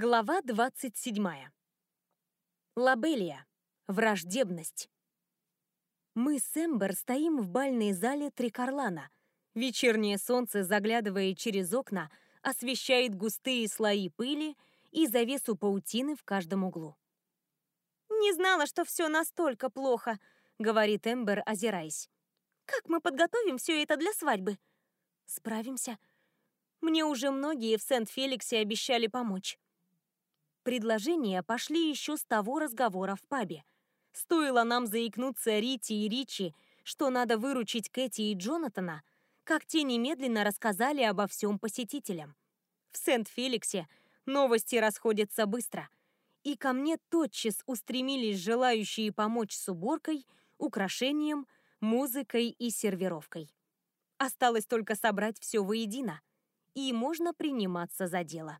Глава 27. Лабелия. Враждебность. Мы с Эмбер стоим в бальной зале Трикарлана. Вечернее солнце, заглядывая через окна, освещает густые слои пыли и завесу паутины в каждом углу. «Не знала, что все настолько плохо», — говорит Эмбер, озираясь. «Как мы подготовим все это для свадьбы?» «Справимся». Мне уже многие в Сент-Феликсе обещали помочь. Предложения пошли еще с того разговора в пабе. Стоило нам заикнуться Рити и Ричи, что надо выручить Кэти и Джонатана, как те немедленно рассказали обо всем посетителям. В Сент-Феликсе новости расходятся быстро, и ко мне тотчас устремились желающие помочь с уборкой, украшением, музыкой и сервировкой. Осталось только собрать все воедино, и можно приниматься за дело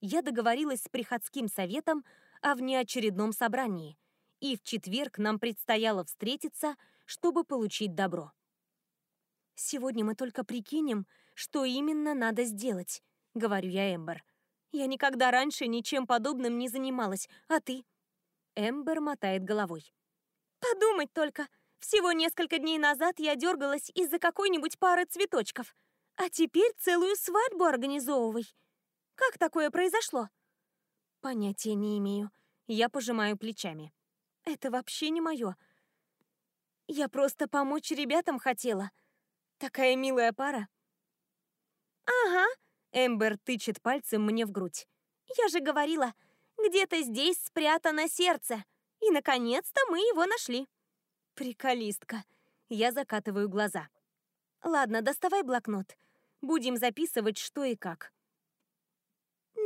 я договорилась с приходским советом о внеочередном собрании, и в четверг нам предстояло встретиться, чтобы получить добро. «Сегодня мы только прикинем, что именно надо сделать», — говорю я Эмбер. «Я никогда раньше ничем подобным не занималась, а ты?» Эмбер мотает головой. «Подумать только! Всего несколько дней назад я дергалась из-за какой-нибудь пары цветочков, а теперь целую свадьбу организовывай. Как такое произошло?» «Понятия не имею. Я пожимаю плечами. Это вообще не мое. Я просто помочь ребятам хотела. Такая милая пара». «Ага», — Эмбер тычет пальцем мне в грудь. «Я же говорила, где-то здесь спрятано сердце. И, наконец-то, мы его нашли». «Приколистка». Я закатываю глаза. «Ладно, доставай блокнот. Будем записывать, что и как».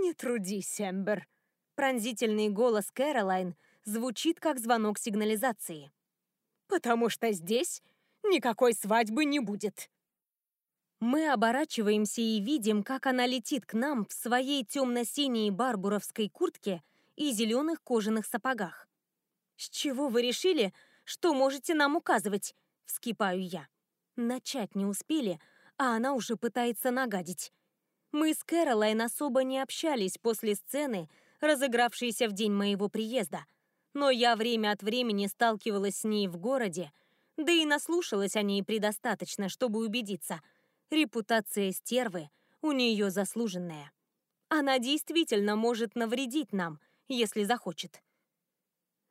«Не трудись, Эмбер!» Пронзительный голос Кэролайн звучит как звонок сигнализации. «Потому что здесь никакой свадьбы не будет!» Мы оборачиваемся и видим, как она летит к нам в своей темно-синей барбуровской куртке и зеленых кожаных сапогах. «С чего вы решили, что можете нам указывать?» — вскипаю я. Начать не успели, а она уже пытается нагадить. Мы с Кэролайн особо не общались после сцены, разыгравшейся в день моего приезда. Но я время от времени сталкивалась с ней в городе, да и наслушалась о ней предостаточно, чтобы убедиться. Репутация стервы у нее заслуженная. Она действительно может навредить нам, если захочет.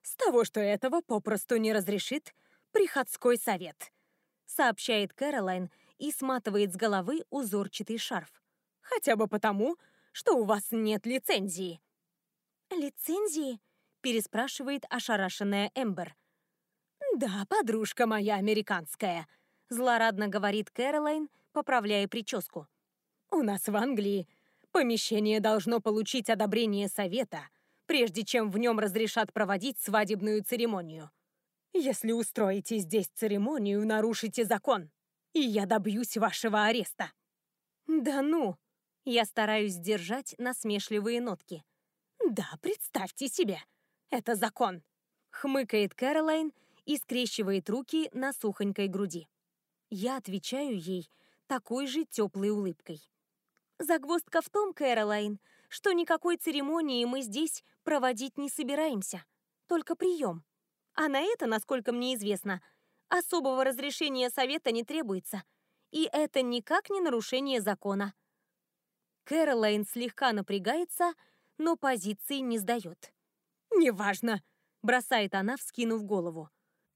«С того, что этого попросту не разрешит приходской совет», сообщает Кэролайн и сматывает с головы узорчатый шарф. Хотя бы потому, что у вас нет лицензии». «Лицензии?» — переспрашивает ошарашенная Эмбер. «Да, подружка моя американская», — злорадно говорит Кэролайн, поправляя прическу. «У нас в Англии помещение должно получить одобрение совета, прежде чем в нем разрешат проводить свадебную церемонию. Если устроите здесь церемонию, нарушите закон, и я добьюсь вашего ареста». «Да ну!» Я стараюсь сдержать насмешливые нотки. «Да, представьте себе, это закон!» Хмыкает Кэролайн и скрещивает руки на сухонькой груди. Я отвечаю ей такой же теплой улыбкой. Загвоздка в том, Кэролайн, что никакой церемонии мы здесь проводить не собираемся. Только прием. А на это, насколько мне известно, особого разрешения совета не требуется. И это никак не нарушение закона. Кэролайн слегка напрягается, но позиции не сдает. «Неважно», — бросает она, вскинув голову.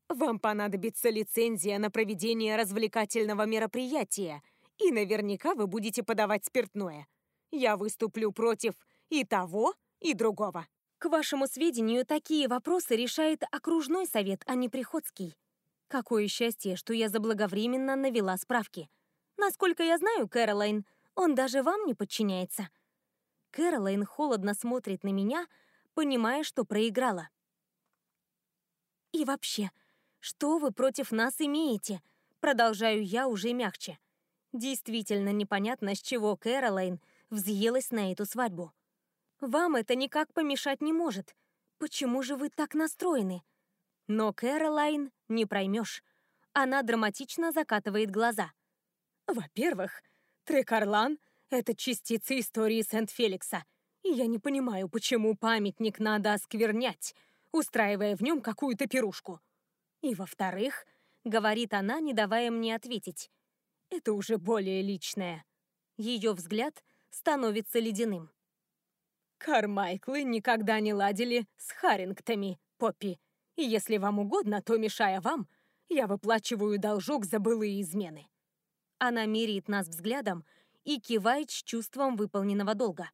«Вам понадобится лицензия на проведение развлекательного мероприятия, и наверняка вы будете подавать спиртное. Я выступлю против и того, и другого». К вашему сведению, такие вопросы решает окружной совет, а не приходский. Какое счастье, что я заблаговременно навела справки. Насколько я знаю, Кэролайн, он даже вам не подчиняется». Кэролайн холодно смотрит на меня, понимая, что проиграла. «И вообще, что вы против нас имеете?» Продолжаю я уже мягче. Действительно непонятно, с чего Кэролайн взъелась на эту свадьбу. Вам это никак помешать не может. Почему же вы так настроены? Но Кэролайн не проймешь. Она драматично закатывает глаза. Во-первых, Трекарлан — это частица истории Сент-Феликса, И я не понимаю, почему памятник надо осквернять, устраивая в нем какую-то пирушку. И во-вторых, говорит она, не давая мне ответить, это уже более личное. Ее взгляд становится ледяным. Кармайклы никогда не ладили с Харингтами, Поппи. И если вам угодно, то, мешая вам, я выплачиваю должок за былые измены. Она меряет нас взглядом и кивает с чувством выполненного долга.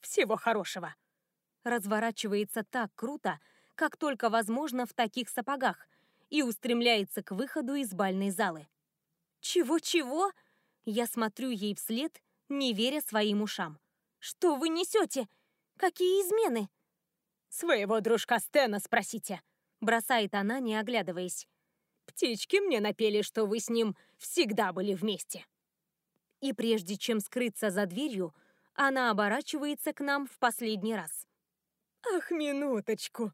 Всего хорошего. Разворачивается так круто, как только возможно в таких сапогах, и устремляется к выходу из бальной залы. «Чего-чего?» Я смотрю ей вслед, не веря своим ушам. «Что вы несете? Какие измены?» «Своего дружка Стена спросите», — бросает она, не оглядываясь. «Птички мне напели, что вы с ним всегда были вместе». И прежде чем скрыться за дверью, она оборачивается к нам в последний раз. «Ах, минуточку!»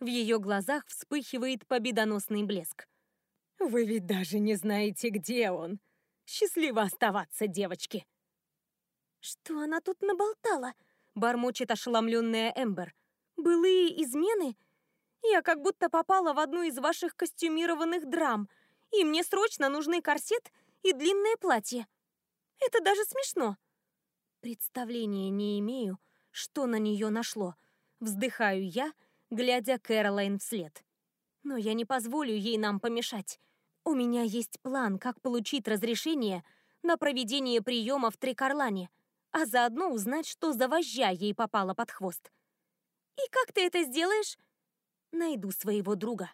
В ее глазах вспыхивает победоносный блеск. «Вы ведь даже не знаете, где он. Счастливо оставаться, девочки!» «Что она тут наболтала?» — бормочет ошеломленная Эмбер. «Былые измены? Я как будто попала в одну из ваших костюмированных драм, и мне срочно нужны корсет и длинное платье. Это даже смешно». Представления не имею, что на нее нашло. Вздыхаю я, глядя Кэролайн вслед. Но я не позволю ей нам помешать. У меня есть план, как получить разрешение на проведение приема в Трикарлане — а заодно узнать, что за вожжа ей попала под хвост. «И как ты это сделаешь?» «Найду своего друга».